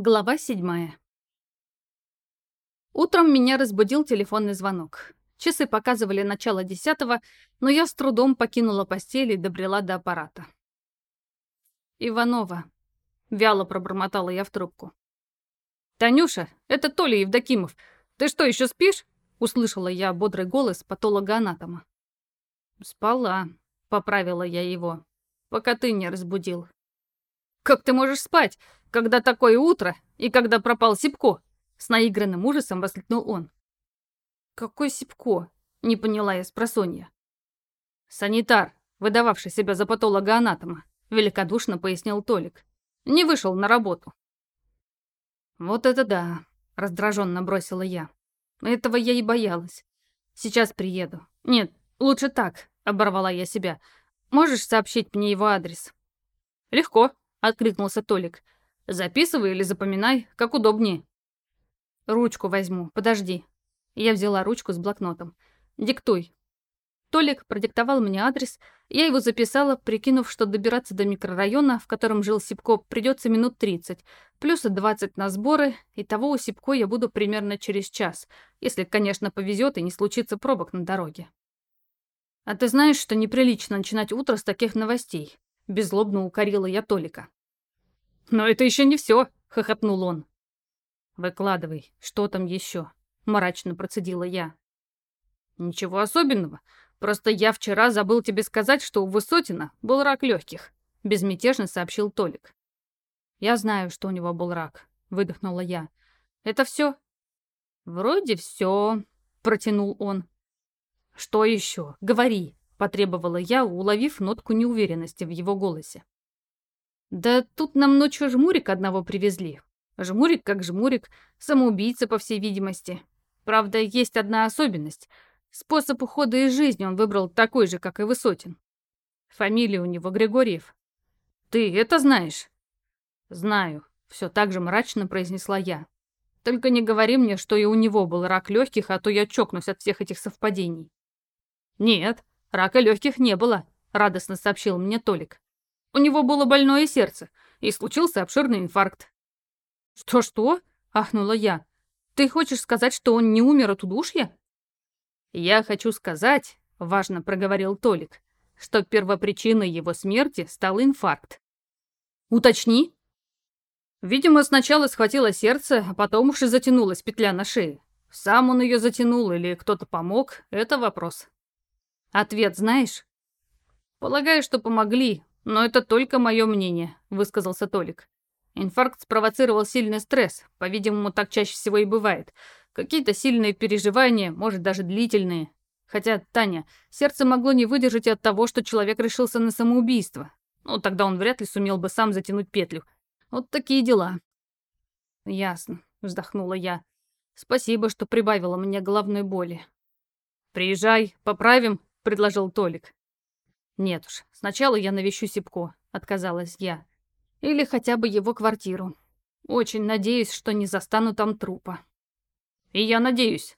Глава седьмая. Утром меня разбудил телефонный звонок. Часы показывали начало десятого, но я с трудом покинула постель и добрела до аппарата. «Иванова», — вяло пробормотала я в трубку. «Танюша, это Толя Евдокимов. Ты что, еще спишь?» — услышала я бодрый голос патолога-анатома. «Спала», — поправила я его, пока ты не разбудил. «Как ты можешь спать? когда такое утро и когда пропал Сипко?» С наигранным ужасом воскликнул он. «Какой Сипко?» — не поняла я с просонья. «Санитар, выдававший себя за патолога-анатома», — великодушно пояснил Толик. «Не вышел на работу». «Вот это да!» — раздраженно бросила я. «Этого я и боялась. Сейчас приеду. Нет, лучше так», — оборвала я себя. «Можешь сообщить мне его адрес?» «Легко», — откликнулся Толик. Записывай или запоминай, как удобнее. Ручку возьму, подожди. Я взяла ручку с блокнотом. Диктуй. Толик продиктовал мне адрес, я его записала, прикинув, что добираться до микрорайона, в котором жил Сипко, придется минут 30, плюс 20 на сборы, и того у Сипко я буду примерно через час, если, конечно, повезет и не случится пробок на дороге. «А ты знаешь, что неприлично начинать утро с таких новостей?» Беззлобно укорила я Толика. «Но это еще не все», — хохотнул он. «Выкладывай, что там еще?» — мрачно процедила я. «Ничего особенного. Просто я вчера забыл тебе сказать, что у Высотина был рак легких», — безмятежно сообщил Толик. «Я знаю, что у него был рак», — выдохнула я. «Это все?» «Вроде все», — протянул он. «Что еще? Говори», — потребовала я, уловив нотку неуверенности в его голосе. Да тут нам ночью жмурик одного привезли. Жмурик как жмурик, самоубийца, по всей видимости. Правда, есть одна особенность. Способ ухода из жизни он выбрал такой же, как и Высотин. Фамилия у него Григорьев. Ты это знаешь? Знаю, все так же мрачно произнесла я. Только не говори мне, что и у него был рак легких, а то я чокнусь от всех этих совпадений. Нет, рака легких не было, радостно сообщил мне Толик. У него было больное сердце, и случился обширный инфаркт. «Что-что?» — ахнула я. «Ты хочешь сказать, что он не умер от удушья?» «Я хочу сказать», — важно проговорил Толик, что первопричиной его смерти стал инфаркт. «Уточни». Видимо, сначала схватило сердце, а потом уж и затянулась петля на шее. Сам он ее затянул или кто-то помог — это вопрос. Ответ знаешь? Полагаю, что помогли, «Но это только мое мнение», — высказался Толик. Инфаркт спровоцировал сильный стресс, по-видимому, так чаще всего и бывает. Какие-то сильные переживания, может, даже длительные. Хотя, Таня, сердце могло не выдержать от того, что человек решился на самоубийство. Ну, тогда он вряд ли сумел бы сам затянуть петлю. Вот такие дела. Ясно, вздохнула я. Спасибо, что прибавила мне головной боли. Приезжай, поправим, предложил Толик. «Нет уж, сначала я навещу Сипко», — отказалась я. «Или хотя бы его квартиру. Очень надеюсь, что не застану там трупа». «И я надеюсь».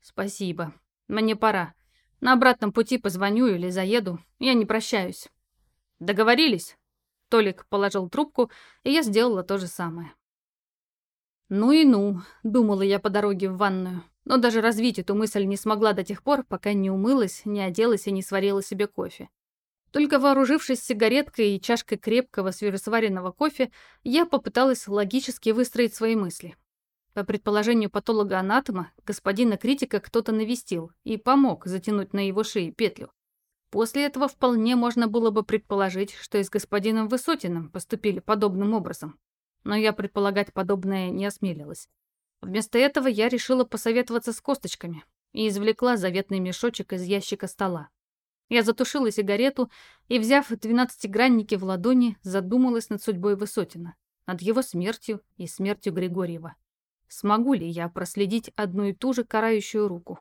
«Спасибо. Мне пора. На обратном пути позвоню или заеду. Я не прощаюсь». «Договорились?» Толик положил трубку, и я сделала то же самое. «Ну и ну», — думала я по дороге в ванную, но даже развить эту мысль не смогла до тех пор, пока не умылась, не оделась и не сварила себе кофе. Только вооружившись сигареткой и чашкой крепкого свежесваренного кофе, я попыталась логически выстроить свои мысли. По предположению патолога-анатома, господина критика кто-то навестил и помог затянуть на его шее петлю. После этого вполне можно было бы предположить, что и с господином Высотиным поступили подобным образом. Но я предполагать подобное не осмелилась. Вместо этого я решила посоветоваться с косточками и извлекла заветный мешочек из ящика стола. Я затушила сигарету и, взяв двенадцатигранники в ладони, задумалась над судьбой Высотина, над его смертью и смертью Григорьева. Смогу ли я проследить одну и ту же карающую руку?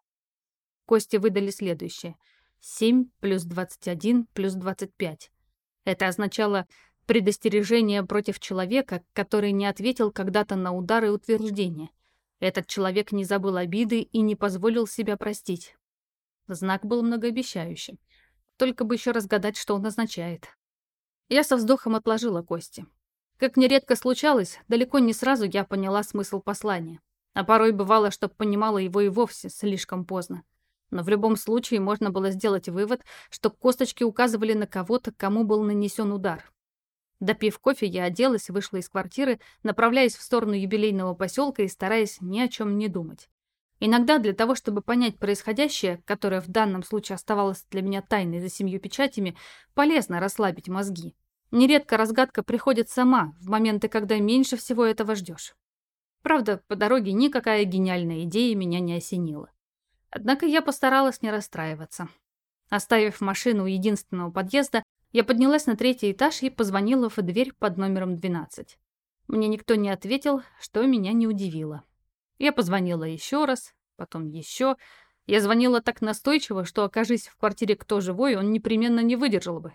Кости выдали следующее. 7 плюс 21 плюс 25. Это означало предостережение против человека, который не ответил когда-то на удары утверждения. Этот человек не забыл обиды и не позволил себя простить. Знак был многообещающим. Только бы еще разгадать, что он означает. Я со вздохом отложила кости. Как нередко случалось, далеко не сразу я поняла смысл послания. А порой бывало, что понимала его и вовсе слишком поздно. Но в любом случае можно было сделать вывод, что косточки указывали на кого-то, кому был нанесен удар. Допив кофе, я оделась, вышла из квартиры, направляясь в сторону юбилейного поселка и стараясь ни о чем не думать. Иногда для того, чтобы понять происходящее, которое в данном случае оставалось для меня тайной за семью печатями, полезно расслабить мозги. Нередко разгадка приходит сама, в моменты, когда меньше всего этого ждешь. Правда, по дороге никакая гениальная идея меня не осенила. Однако я постаралась не расстраиваться. Оставив машину у единственного подъезда, я поднялась на третий этаж и позвонила в дверь под номером 12. Мне никто не ответил, что меня не удивило. Я позвонила еще раз, потом еще. Я звонила так настойчиво, что, окажись в квартире кто живой, он непременно не выдержал бы.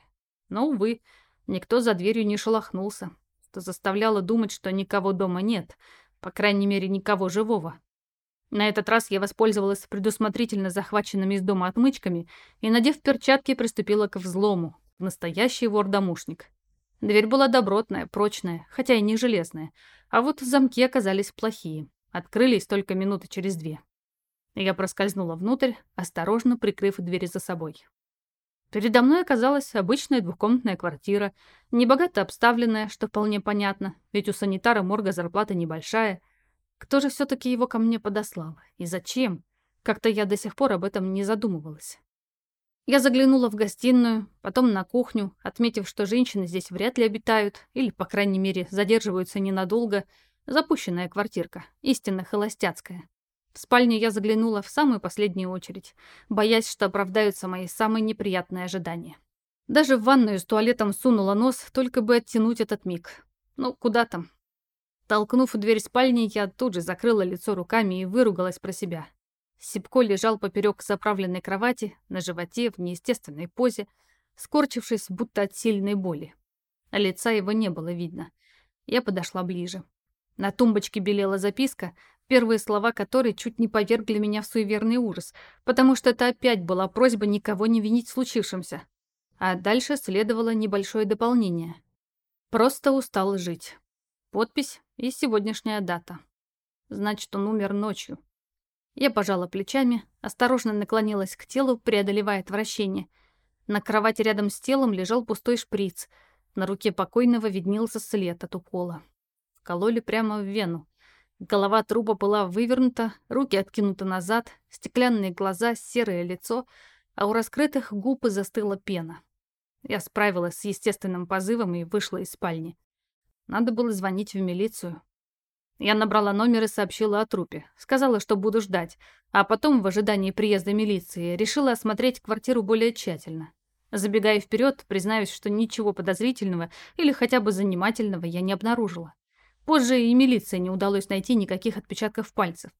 Но, увы, Никто за дверью не шелохнулся, что заставляло думать, что никого дома нет, по крайней мере, никого живого. На этот раз я воспользовалась предусмотрительно захваченными из дома отмычками и, надев перчатки, приступила к взлому. Настоящий вор-домушник. Дверь была добротная, прочная, хотя и не железная, а вот замки оказались плохие. Открылись только минуты через две. Я проскользнула внутрь, осторожно прикрыв дверь за собой. Передо мной оказалась обычная двухкомнатная квартира, небогато обставленная, что вполне понятно, ведь у санитара морга зарплата небольшая. Кто же все-таки его ко мне подослал? И зачем? Как-то я до сих пор об этом не задумывалась. Я заглянула в гостиную, потом на кухню, отметив, что женщины здесь вряд ли обитают, или, по крайней мере, задерживаются ненадолго. Запущенная квартирка, истинно холостяцкая. В спальню я заглянула в самую последнюю очередь, боясь, что оправдаются мои самые неприятные ожидания. Даже в ванную с туалетом сунула нос, только бы оттянуть этот миг. Ну, куда там? Толкнув дверь спальни, я тут же закрыла лицо руками и выругалась про себя. Сипко лежал поперек заправленной кровати, на животе, в неестественной позе, скорчившись, будто от сильной боли. Лица его не было видно. Я подошла ближе. На тумбочке белела записка, первые слова которой чуть не повергли меня в суеверный ужас, потому что это опять была просьба никого не винить в случившемся. А дальше следовало небольшое дополнение. Просто устал жить. Подпись и сегодняшняя дата. Значит, он умер ночью. Я пожала плечами, осторожно наклонилась к телу, преодолевая отвращение. На кровати рядом с телом лежал пустой шприц. На руке покойного виднелся след от укола кололи прямо в вену. Голова трупа была вывернута, руки откинуты назад, стеклянные глаза, серое лицо, а у раскрытых губ застыла пена. Я справилась с естественным позывом и вышла из спальни. Надо было звонить в милицию. Я набрала номер и сообщила о трупе. Сказала, что буду ждать, а потом, в ожидании приезда милиции, решила осмотреть квартиру более тщательно. Забегая вперед, признаюсь, что ничего подозрительного или хотя бы занимательного я не обнаружила. Позже и милиции не удалось найти никаких отпечатков пальцев.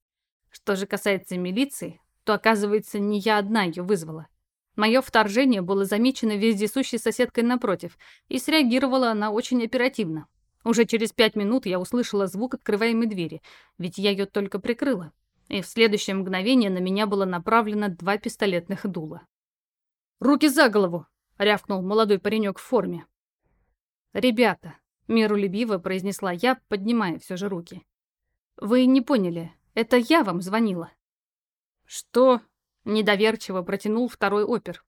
Что же касается милиции, то, оказывается, не я одна ее вызвала. Мое вторжение было замечено вездесущей соседкой напротив, и среагировала она очень оперативно. Уже через пять минут я услышала звук открываемой двери, ведь я ее только прикрыла. И в следующее мгновение на меня было направлено два пистолетных дула. «Руки за голову!» — рявкнул молодой паренек в форме. «Ребята, Миролюбиво произнесла я, поднимая все же руки. «Вы не поняли. Это я вам звонила». «Что?» — недоверчиво протянул второй опер.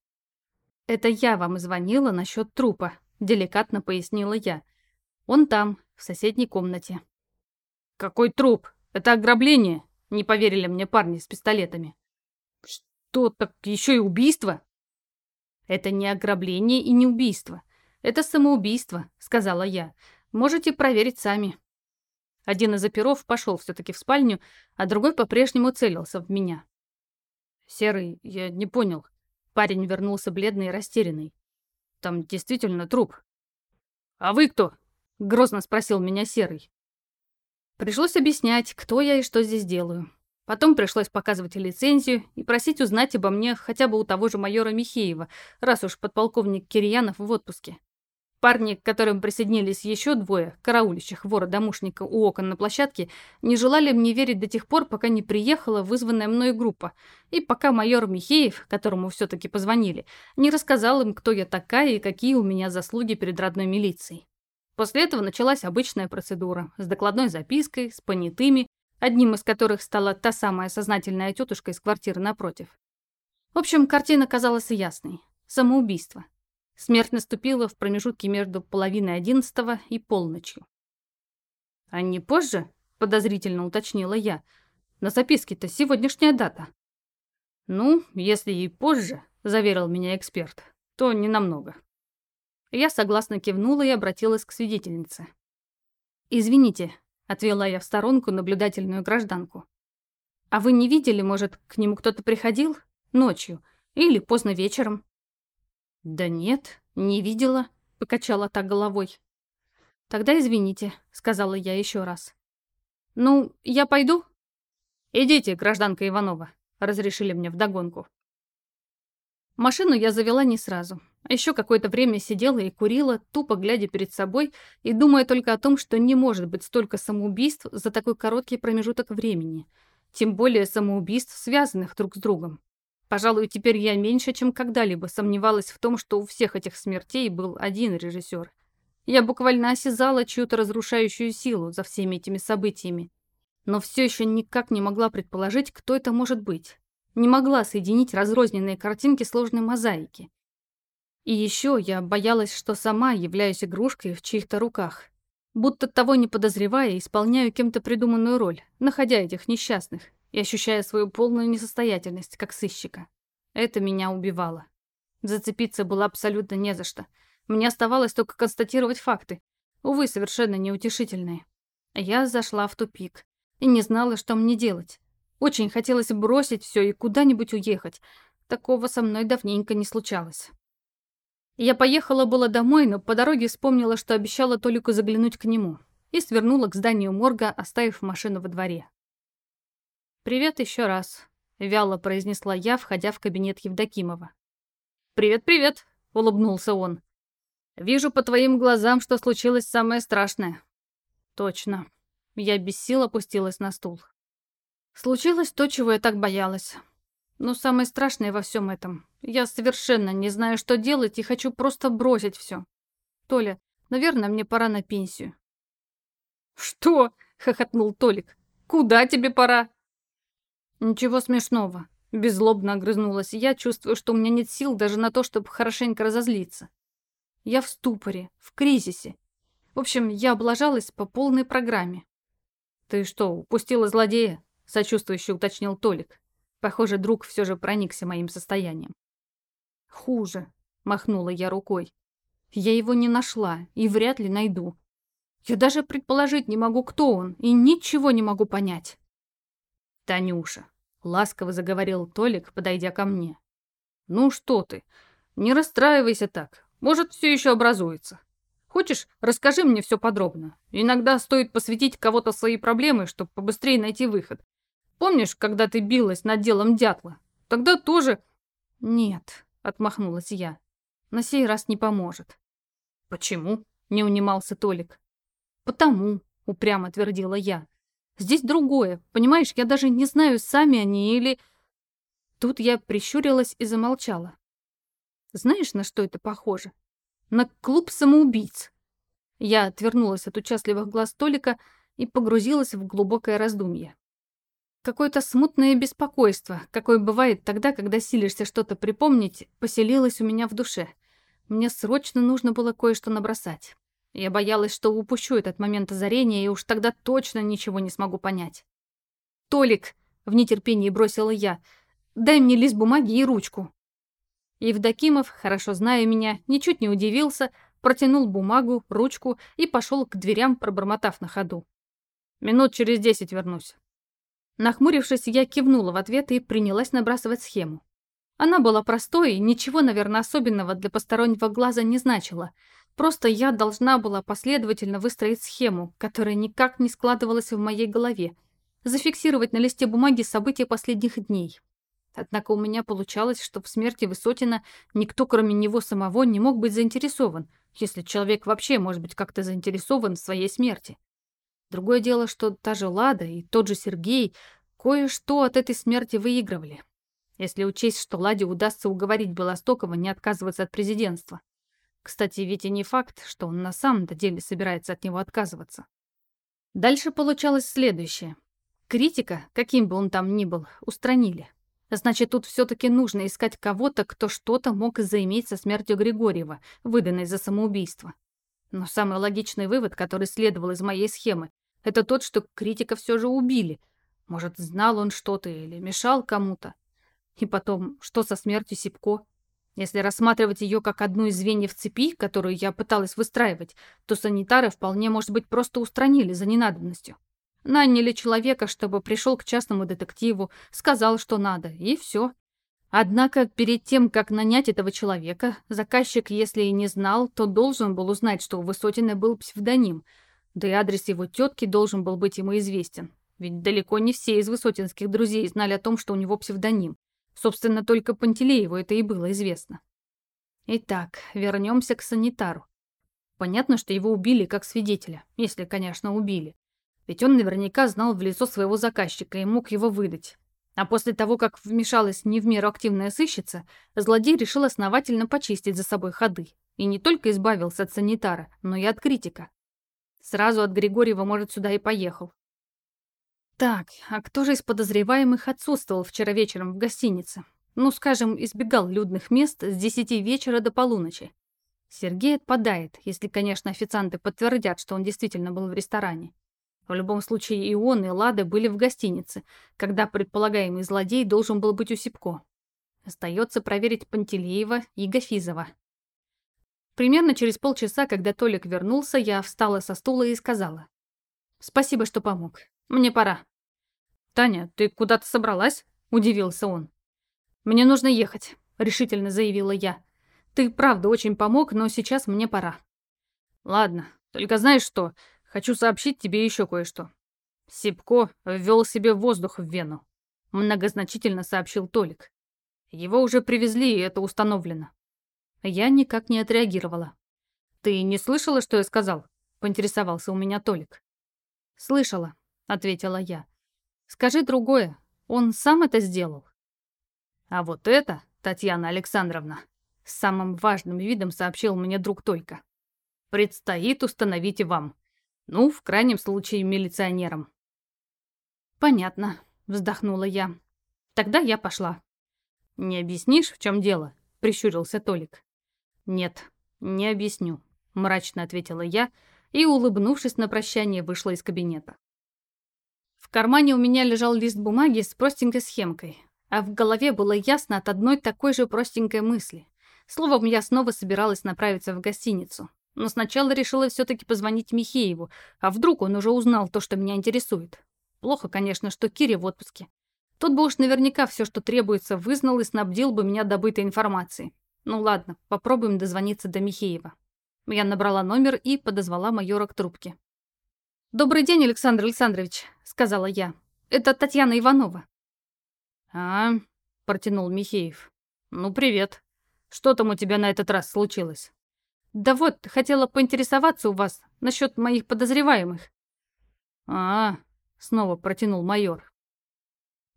«Это я вам звонила насчет трупа», — деликатно пояснила я. «Он там, в соседней комнате». «Какой труп? Это ограбление?» — не поверили мне парни с пистолетами. «Что, так еще и убийство?» «Это не ограбление и не убийство. «Это самоубийство», — сказала я. «Можете проверить сами». Один из оперов пошел все-таки в спальню, а другой по-прежнему целился в меня. «Серый, я не понял». Парень вернулся бледный и растерянный. «Там действительно труп». «А вы кто?» — грозно спросил меня Серый. Пришлось объяснять, кто я и что здесь делаю. Потом пришлось показывать лицензию и просить узнать обо мне хотя бы у того же майора Михеева, раз уж подполковник Кирьянов в отпуске. Парни, к которым присоединились еще двое, караулищих вора-домушника у окон на площадке, не желали мне верить до тех пор, пока не приехала вызванная мной группа, и пока майор Михеев, которому все-таки позвонили, не рассказал им, кто я такая и какие у меня заслуги перед родной милицией. После этого началась обычная процедура с докладной запиской, с понятыми, одним из которых стала та самая сознательная тетушка из квартиры напротив. В общем, картина казалась ясной. Самоубийство. Смерть наступила в промежутке между половиной одиннадцатого и полночью. «А не позже?» — подозрительно уточнила я. «На записке-то сегодняшняя дата». «Ну, если и позже», — заверил меня эксперт, — «то ненамного». Я согласно кивнула и обратилась к свидетельнице. «Извините», — отвела я в сторонку наблюдательную гражданку. «А вы не видели, может, к нему кто-то приходил? Ночью? Или поздно вечером?» «Да нет, не видела», — покачала так головой. «Тогда извините», — сказала я еще раз. «Ну, я пойду?» «Идите, гражданка Иванова», — разрешили мне вдогонку. Машину я завела не сразу. Еще какое-то время сидела и курила, тупо глядя перед собой и думая только о том, что не может быть столько самоубийств за такой короткий промежуток времени. Тем более самоубийств, связанных друг с другом. Пожалуй, теперь я меньше, чем когда-либо сомневалась в том, что у всех этих смертей был один режиссер. Я буквально осязала чью-то разрушающую силу за всеми этими событиями. Но все еще никак не могла предположить, кто это может быть. Не могла соединить разрозненные картинки сложной мозаики. И еще я боялась, что сама являюсь игрушкой в чьих-то руках. Будто того не подозревая, исполняю кем-то придуманную роль, находя этих несчастных, и ощущая свою полную несостоятельность, как сыщика. Это меня убивало. Зацепиться было абсолютно не за что. Мне оставалось только констатировать факты, увы, совершенно неутешительные. Я зашла в тупик и не знала, что мне делать. Очень хотелось бросить все и куда-нибудь уехать. Такого со мной давненько не случалось. Я поехала было домой, но по дороге вспомнила, что обещала Толику заглянуть к нему, и свернула к зданию морга, оставив машину во дворе. «Привет еще раз», — вяло произнесла я, входя в кабинет Евдокимова. «Привет-привет», — улыбнулся он. «Вижу по твоим глазам, что случилось самое страшное». «Точно». Я без сил опустилась на стул. Случилось то, чего я так боялась. Но самое страшное во всем этом, я совершенно не знаю, что делать и хочу просто бросить все. Толя, наверное, мне пора на пенсию. «Что?» — хохотнул Толик. «Куда тебе пора?» «Ничего смешного», — беззлобно огрызнулась я, чувствую, что у меня нет сил даже на то, чтобы хорошенько разозлиться. Я в ступоре, в кризисе. В общем, я облажалась по полной программе. «Ты что, упустила злодея?» — сочувствующе уточнил Толик. Похоже, друг все же проникся моим состоянием. «Хуже», — махнула я рукой. «Я его не нашла и вряд ли найду. Я даже предположить не могу, кто он, и ничего не могу понять». «Танюша», — ласково заговорил Толик, подойдя ко мне. «Ну что ты, не расстраивайся так, может, все еще образуется. Хочешь, расскажи мне все подробно. Иногда стоит посвятить кого-то свои проблемы, чтобы побыстрее найти выход. Помнишь, когда ты билась над делом дятла? Тогда тоже...» «Нет», — отмахнулась я. «На сей раз не поможет». «Почему?» — не унимался Толик. «Потому», — упрямо твердила я. Здесь другое. Понимаешь, я даже не знаю, сами они или... Тут я прищурилась и замолчала. Знаешь, на что это похоже? На клуб самоубийц. Я отвернулась от участливых глаз Толика и погрузилась в глубокое раздумье. Какое-то смутное беспокойство, какое бывает тогда, когда силишься что-то припомнить, поселилось у меня в душе. Мне срочно нужно было кое-что набросать. Я боялась, что упущу этот момент озарения, и уж тогда точно ничего не смогу понять. «Толик!» — в нетерпении бросила я. «Дай мне лист бумаги и ручку». Евдокимов, хорошо зная меня, ничуть не удивился, протянул бумагу, ручку и пошел к дверям, пробормотав на ходу. «Минут через десять вернусь». Нахмурившись, я кивнула в ответ и принялась набрасывать схему. Она была простой и ничего, наверное, особенного для постороннего глаза не значила — Просто я должна была последовательно выстроить схему, которая никак не складывалась в моей голове, зафиксировать на листе бумаги события последних дней. Однако у меня получалось, что в смерти Высотина никто, кроме него самого, не мог быть заинтересован, если человек вообще может быть как-то заинтересован в своей смерти. Другое дело, что та же Лада и тот же Сергей кое-что от этой смерти выигрывали. Если учесть, что Ладе удастся уговорить Белостокова не отказываться от президентства. Кстати, ведь и не факт, что он на самом-то деле собирается от него отказываться. Дальше получалось следующее. Критика, каким бы он там ни был, устранили. Значит, тут все-таки нужно искать кого-то, кто что-то мог заиметь со смертью Григорьева, выданной за самоубийство. Но самый логичный вывод, который следовал из моей схемы, это тот, что критика все же убили. Может, знал он что-то или мешал кому-то. И потом, что со смертью Сипко? Если рассматривать ее как одну из звеньев цепи, которую я пыталась выстраивать, то санитары вполне, может быть, просто устранили за ненадобностью. Наняли человека, чтобы пришел к частному детективу, сказал, что надо, и все. Однако перед тем, как нанять этого человека, заказчик, если и не знал, то должен был узнать, что у Высотина был псевдоним, да и адрес его тетки должен был быть ему известен. Ведь далеко не все из высотинских друзей знали о том, что у него псевдоним. Собственно, только Пантелееву это и было известно. Итак, вернемся к санитару. Понятно, что его убили как свидетеля, если, конечно, убили. Ведь он наверняка знал в лицо своего заказчика и мог его выдать. А после того, как вмешалась не в меру активная сыщица, злодей решил основательно почистить за собой ходы. И не только избавился от санитара, но и от критика. Сразу от Григорьева, может, сюда и поехал. Так, а кто же из подозреваемых отсутствовал вчера вечером в гостинице? Ну, скажем, избегал людных мест с десяти вечера до полуночи. Сергей отпадает, если, конечно, официанты подтвердят, что он действительно был в ресторане. В любом случае и он, и Лада были в гостинице, когда предполагаемый злодей должен был быть у Сипко. Остается проверить Пантелеева и Гафизова. Примерно через полчаса, когда Толик вернулся, я встала со стула и сказала. «Спасибо, что помог. Мне пора». «Таня, ты куда-то собралась?» – удивился он. «Мне нужно ехать», – решительно заявила я. «Ты правда очень помог, но сейчас мне пора». «Ладно, только знаешь что? Хочу сообщить тебе еще кое-что». Сипко ввел себе воздух в вену. Многозначительно сообщил Толик. Его уже привезли, и это установлено. Я никак не отреагировала. «Ты не слышала, что я сказал?» — поинтересовался у меня Толик. «Слышала», — ответила я. «Скажи другое. Он сам это сделал?» «А вот это, Татьяна Александровна, с самым важным видом сообщил мне друг Тойка. Предстоит установить и вам. Ну, в крайнем случае, милиционерам». «Понятно», — вздохнула я. «Тогда я пошла». «Не объяснишь, в чем дело?» — прищурился Толик. «Нет, не объясню», — мрачно ответила я и, улыбнувшись на прощание, вышла из кабинета. В кармане у меня лежал лист бумаги с простенькой схемкой, а в голове было ясно от одной такой же простенькой мысли. Словом, я снова собиралась направиться в гостиницу. Но сначала решила все-таки позвонить Михееву, а вдруг он уже узнал то, что меня интересует. Плохо, конечно, что Кире в отпуске. Тот бы уж наверняка все, что требуется, вызнал и снабдил бы меня добытой информацией. Ну ладно, попробуем дозвониться до Михеева. Я набрала номер и подозвала майора к трубке. «Добрый день, Александр Александрович», — сказала я. «Это Татьяна Иванова». «А?» — протянул Михеев. «Ну, привет. Что там у тебя на этот раз случилось?» «Да вот, хотела поинтересоваться у вас насчет моих подозреваемых». «А?» — снова протянул майор.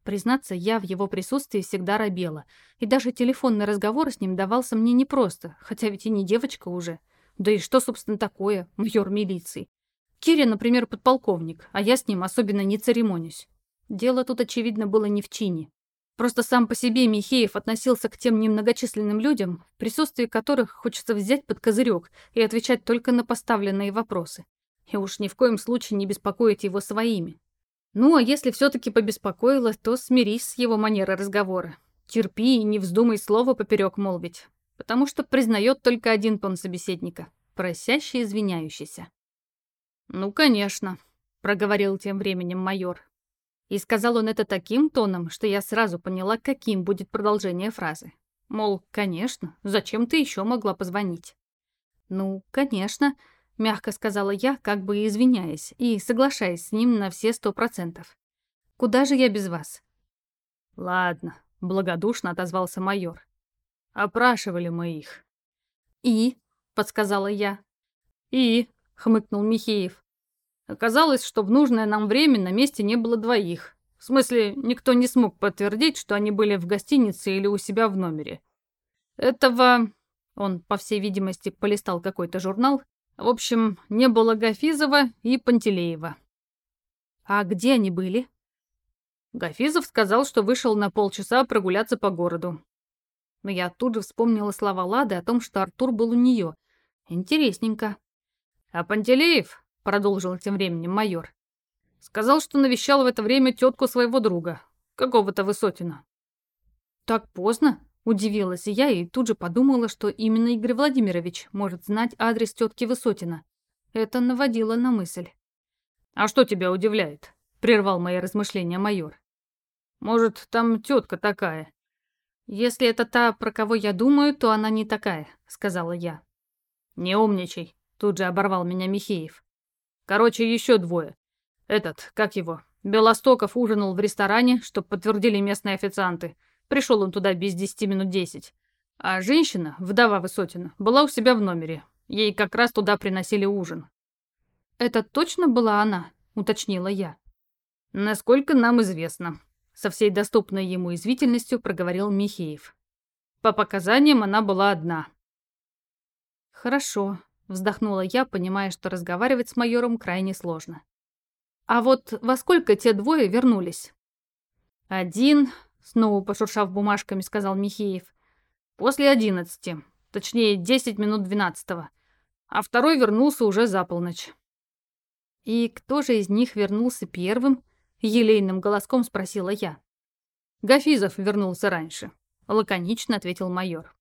Признаться, я в его присутствии всегда робела, и даже телефонный разговор с ним давался мне непросто, хотя ведь и не девочка уже. Да и что, собственно, такое, майор милиции? Кири, например, подполковник, а я с ним особенно не церемонюсь. Дело тут, очевидно, было не в чине. Просто сам по себе Михеев относился к тем немногочисленным людям, в присутствии которых хочется взять под козырек и отвечать только на поставленные вопросы. И уж ни в коем случае не беспокоить его своими. Ну, а если все-таки побеспокоило, то смирись с его манерой разговора. Терпи и не вздумай слово поперек молвить, потому что признает только один тон собеседника — просящий извиняющийся. «Ну, конечно», — проговорил тем временем майор. И сказал он это таким тоном, что я сразу поняла, каким будет продолжение фразы. Мол, конечно, зачем ты еще могла позвонить? «Ну, конечно», — мягко сказала я, как бы извиняясь, и соглашаясь с ним на все сто процентов. «Куда же я без вас?» «Ладно», — благодушно отозвался майор. «Опрашивали мы их». «И?» — подсказала я. «И?» хмыкнул Михеев. Оказалось, что в нужное нам время на месте не было двоих. В смысле, никто не смог подтвердить, что они были в гостинице или у себя в номере. Этого... Он, по всей видимости, полистал какой-то журнал. В общем, не было Гафизова и Пантелеева. А где они были? Гафизов сказал, что вышел на полчаса прогуляться по городу. Но я тут же вспомнила слова Лады о том, что Артур был у нее. Интересненько. А Пантелеев, продолжил тем временем майор, сказал, что навещал в это время тетку своего друга, какого-то Высотина. Так поздно? Удивилась я и тут же подумала, что именно Игорь Владимирович может знать адрес тетки Высотина. Это наводило на мысль. «А что тебя удивляет?» — прервал мои размышления майор. «Может, там тетка такая?» «Если это та, про кого я думаю, то она не такая», — сказала я. «Не умничай», — тут же оборвал меня Михеев. «Короче, еще двое. Этот, как его, Белостоков ужинал в ресторане, чтоб подтвердили местные официанты. Пришел он туда без десяти минут десять. А женщина, вдова Высотина, была у себя в номере. Ей как раз туда приносили ужин. «Это точно была она?» — уточнила я. «Насколько нам известно», — со всей доступной ему извительностью проговорил Михеев. «По показаниям она была одна». «Хорошо», — вздохнула я, понимая, что разговаривать с майором крайне сложно. «А вот во сколько те двое вернулись?» «Один, Снова пошуршав бумажками, сказал Михеев. После одиннадцати. Точнее, десять минут двенадцатого. А второй вернулся уже за полночь. «И кто же из них вернулся первым?» — елейным голоском спросила я. «Гафизов вернулся раньше», — лаконично ответил майор.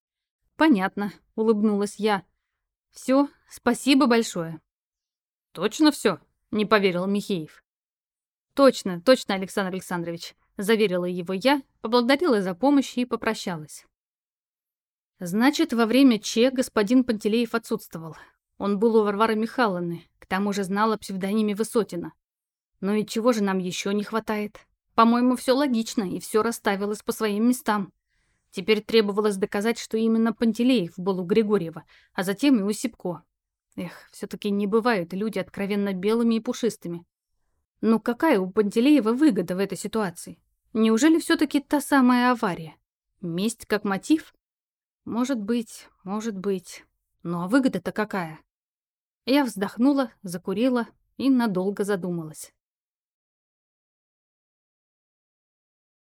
«Понятно», — улыбнулась я. «Все, спасибо большое». «Точно все?» — не поверил Михеев. «Точно, точно, Александр Александрович. Заверила его я, поблагодарила за помощь и попрощалась. Значит, во время Че господин Пантелеев отсутствовал. Он был у Варвары Михайловны, к тому же знал о псевдониме Высотина. Ну и чего же нам еще не хватает? По-моему, все логично, и все расставилось по своим местам. Теперь требовалось доказать, что именно Пантелеев был у Григорьева, а затем и у Сипко. Эх, все-таки не бывают люди откровенно белыми и пушистыми. Ну какая у Пантелеева выгода в этой ситуации? Неужели все-таки та самая авария? Месть как мотив? Может быть, может быть. Ну а выгода-то какая? Я вздохнула, закурила и надолго задумалась.